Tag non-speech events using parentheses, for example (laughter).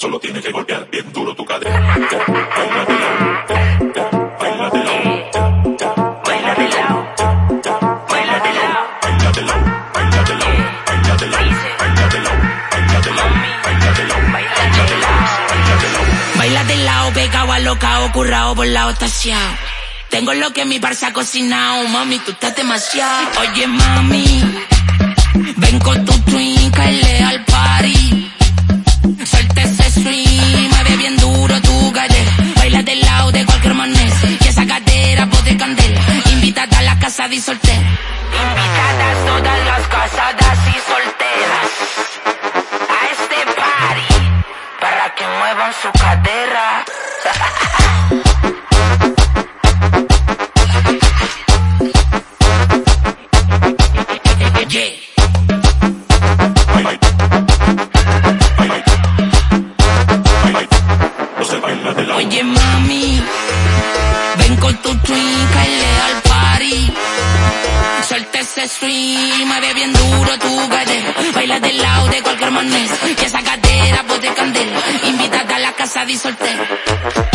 Solo tienes que golpear bien duro tu cadera. Baila de lado, pegado alocao, currao, volado, taseado. Tengo lo que mi barça ha cocinado, mami, tú estás demasiado. Oye, mami, vengo tu twin. Invítate a la casa de soltera. Invitadas todas las casadas y solteras a este party para que muevan su cadera. (laughs) Oye mami, ven con tu twin, Swing, mueve bien duro tu cadera. Baila del lado de cualquier manera, que esa cadera de candela. Invítate a la casa de soltera.